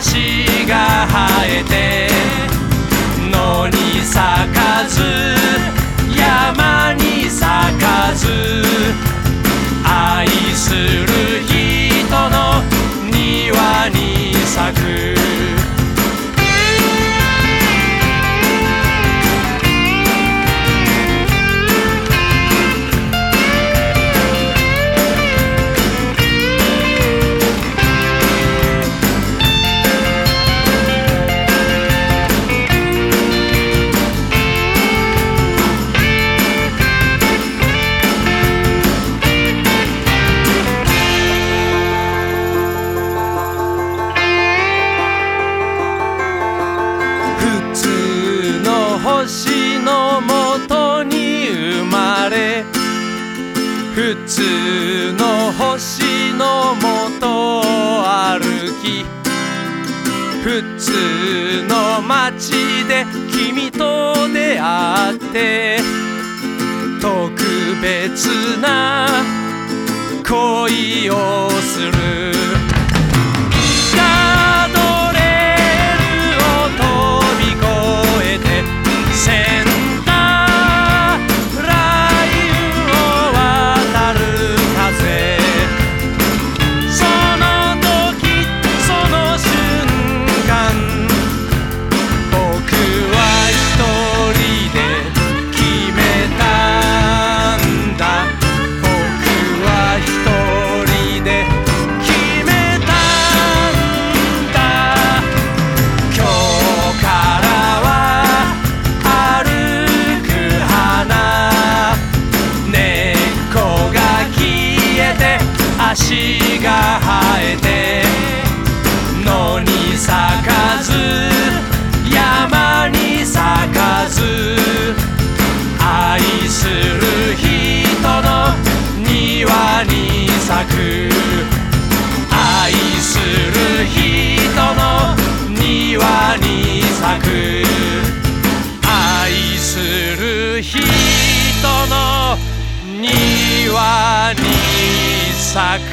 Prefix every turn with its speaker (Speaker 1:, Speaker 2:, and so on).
Speaker 1: 足が生えて普通の星のもと歩き。普通の街で君と出会って特別な恋をする。く愛する人の庭に咲く。愛する人の庭に咲く。